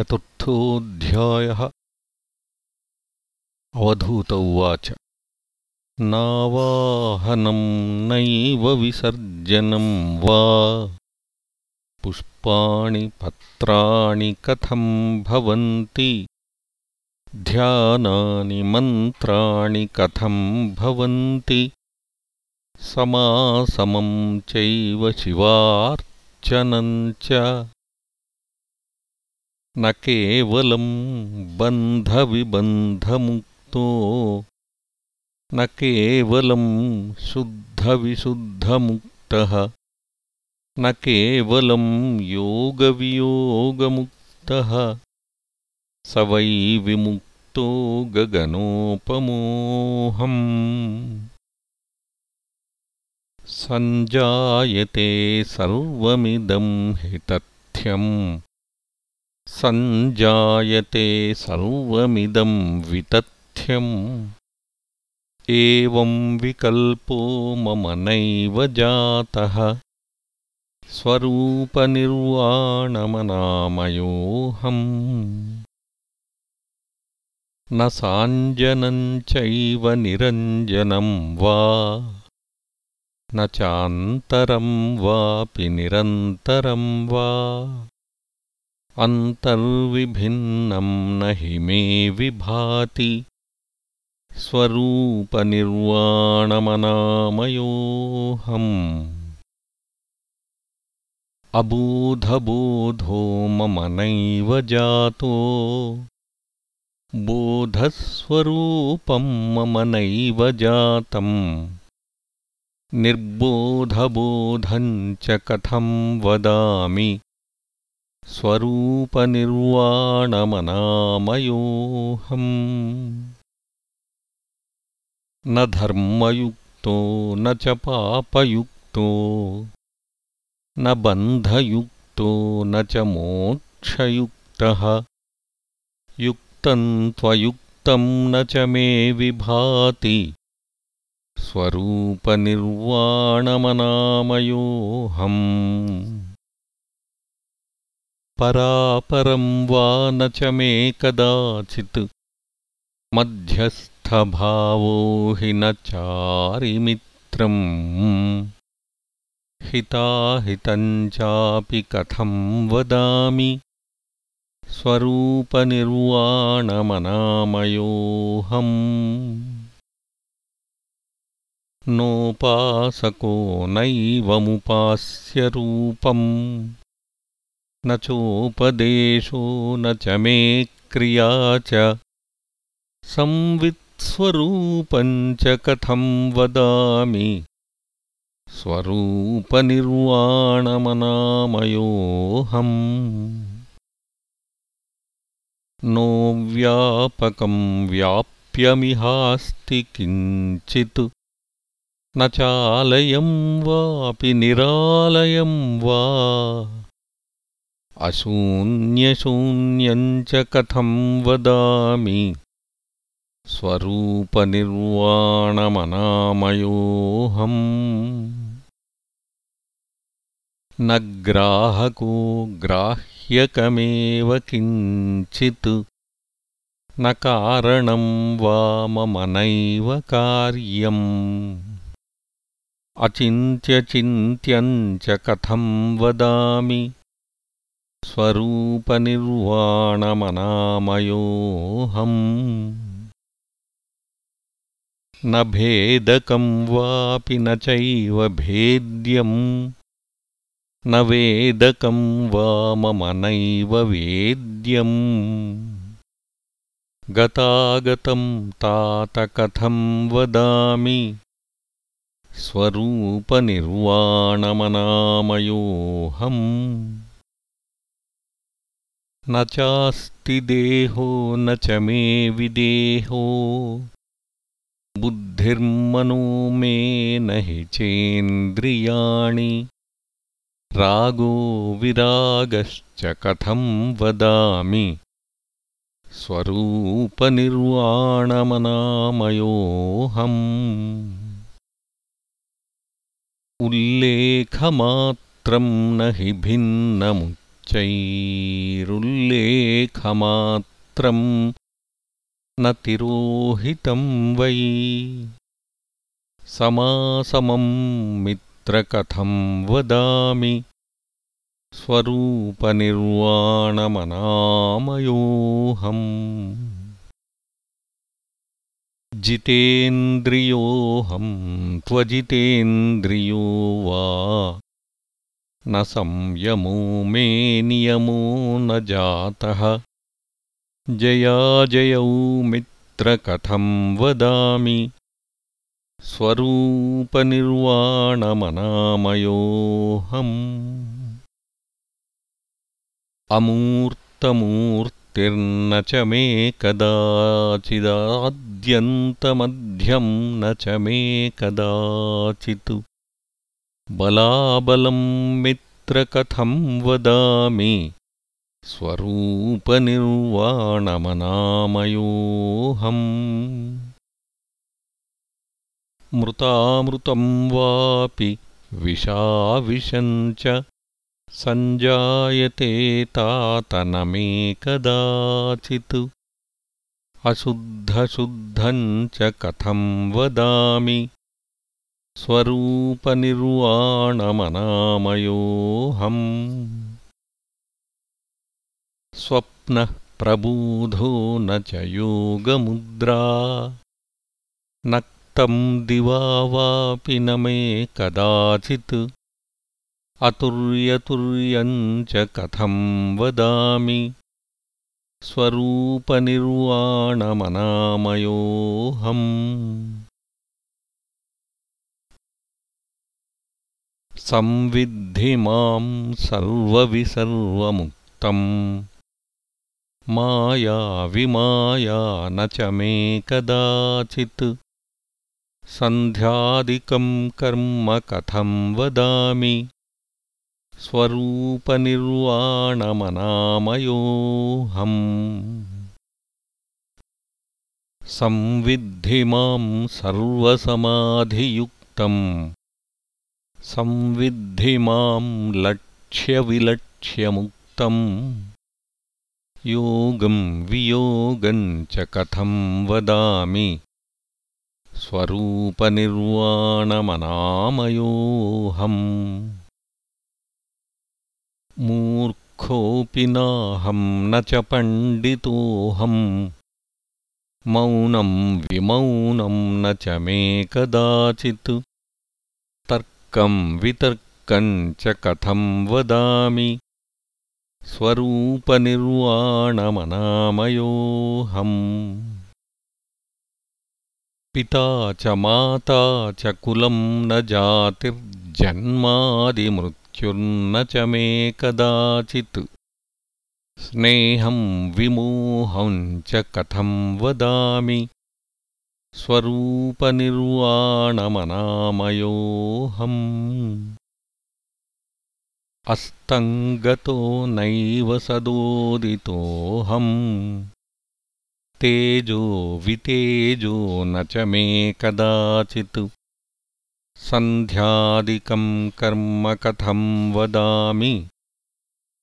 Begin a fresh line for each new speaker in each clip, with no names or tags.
चतुर्थोऽध्यायः। अवधूत उवाच। नावाहनं नैव विसर्जनं वा? पुष्पाणि पत्राणि कथं भवन्ति? ध्यानानि मन्त्राणि कथं भवन्ति? समासमं चैव शिवार्चनं च न केवलं बन्धविबन्धमुक्तो न केवलं शुद्धविशुद्धमुक्तः न केवलं योगवियोगमुक्तः स वै विमुक्तो गगनोपमोऽहम् सञ्जायते सर्वमिदं हि तथ्यम् सञ्जायते सर्वमिदं वितथ्यम्। एवं विकल्पो मम नैव जातः। स्वरूपनिर्वाणमनामयोऽहम्। न साञ्जनं चैव निरञ्जनं वा। न चान्तरं वापि निरन्तरं वा अन्तर्विभिन्नं न हि मे विभाति। स्वरूपनिर्वाणमनामयोऽहम्। अबोधबोधो मम नैव जातो। बोधस्वरूपं मम नैव जातम् निर्बोधबोधम् च कथं वदामि स्वरूपनिर्वाणमनामयोऽहम्। न धर्मयुक्तो न च पापयुक्तो न बन्धयुक्तो न च मोक्षयुक्तः। युक्तं त्वयुक्तं न च मे विभाति। स्वरूपनिर्वाणमनामयोऽहम् परापरं वा न च मे कदाचित्। मध्यस्थभावो हि न चारिमित्रम्। हिताहितं चापि कथं वदामि? स्वरूपनिर्वाणमनामयोऽहम्। नोपासको नैवमुपास्यरूपम् न चोपदेशो न च मे क्रिया च। संवित्स्वरूपम् च कथं वदामि? स्वरूपनिर्वाणमनामयोऽहम्। नो व्यापकं व्याप्यमिहास्ति किञ्चित्। न चालयं वापि निरालयं वा अशून्यशून्यम् च कथं वदामि। स्वरूपनिर्वाणमनामयोऽहम्। न ग्राहको ग्राह्यकमेव किञ्चित्। न कारणं नैव कार्यम्। अचिन्त्यचिन्त्यम् च कथं वदामि स्वरूपनिर्वाणमनामयोऽहम्। न भेदकं वापि न चैव भेद्यम्। न वेदकं वा मम नैव वेद्यम्। गतागतं तात कथं वदामि? स्वरूपनिर्वाणमनामयोऽहम् न चास्ति देहो न च मे विदेहो। बुद्धिर्मनो मे न हि चेन्द्रियाणि। रागो विरागश्च कथं वदामि? स्वरूपनिर्वाणमनामयोऽहम्। उल्लेखमात्रं न हि भिन्नमु चैरुल्लेखमात्रं दुःखमात्रम् न तिरोहितं वै। समासमं मित्रकथं वदामि। स्वरूपनिर्वाणमनामयोऽहम्। जितेन्द्रियोऽहं त्वजितेन्द्रियो वा न संयमो मे नियमो न जातः। जयाजयौ मित्रकथं वदामि। स्वरूपनिर्वाणमनामयोऽहम्। अमूर्तमूर्तिर्न च मे कदाचिदाद्यन्तमध्यं न च मे कदाचित् बलाबलं मित्रकथं वदामि। स्वरूपनिर्वाणमनामयोऽहम्। मृतामृतं वापि विशाविशं च सञ्जायते तात न मे कदाचित् अशुद्धशुद्धं च कथं वदामि स्वरूपनिर्वाणमनामयोऽहम्। स्वप्नः प्रबोधो न च योगमुद्रा। नक्तं वापि न मे कदाचित्। अतुर्यतुर्यं च कथं वदामि। स्वरूपनिर्वाणमनामयोऽहम् संविद्धि मां सर्वविसर्वमुक्तम्। मायाविमाया न च मे कदाचित्। सन्ध्यादिकं कर्म कथं वदामि? स्वरूपनिर्वाणमनामयोऽहम्। संविद्धि मां सर्वसमाधियुक्तम् संविद्धि मां लक्ष्यविलक्ष्यमुक्तम् योगं वियोगं च कथं वदामि? स्वरूपनिर्वाणमनामयोऽहम्। मूर्खोऽपि नाहं न च पण्डितोऽहम्। मौनं विमौनं न च मे कदाचित् तर्कं वितर्कं च कथं वदामि? स्वरूपनिर्वाणमनामयोऽहम्। पिता च माता च कुलं न जातिर्जन्मादिमृत्युर्न च मे कदाचित्। स्नेहं विमोहं च कथं वदामि स्वरूपनिर्वाणमनामयोऽहम्। अस्तङ्गतो नैव सदोदितोऽहम्। तेजो वितेजो न च मे कदाचित्। सन्ध्यादिकं कर्म कथं वदामि?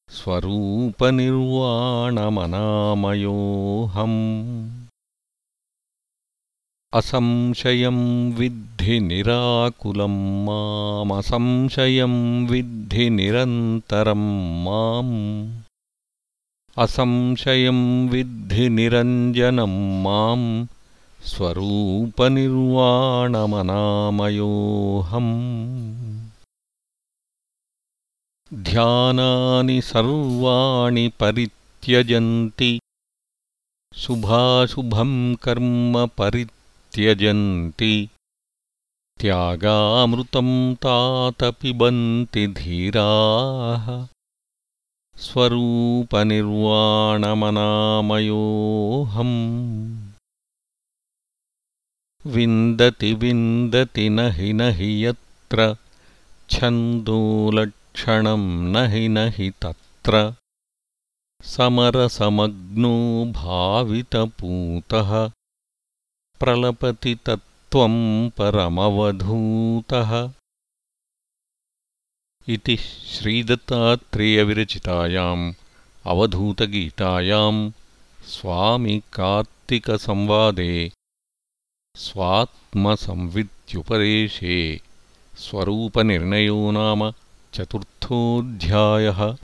स्वरूपनिर्वाणमनामयोऽहम् असंशयं विद्धि निराकुलं मामसंशयं विद्धि निरन्तरं माम्। असंशयं विद्धि निरञ्जनं मां स्वरूपनिर्वाणमनामयोऽहम्। ध्यानानि सर्वाणि परित्यजन्ति शुभाशुभं कर्म परि त्यजन्ति त्यागामृतं तातपिबन्ति धीराः। स्वरूपनिर्वाणमनामयोऽहम्। विन्दति विन्दति न हि न हि यत्र छन्दोलक्षणं न हि न हि तत्र। समरसमग्नो भावितपूतः प्रलपति तत्त्वं परमवधूतः। इति श्रीदत्तात्रेयविरचितायाम् अवधूतगीतायाम् स्वामिकार्तिकसंवादे स्वात्मसंवित्युपदेशे स्वरूपनिर्णयो नाम चतुर्थोऽध्यायः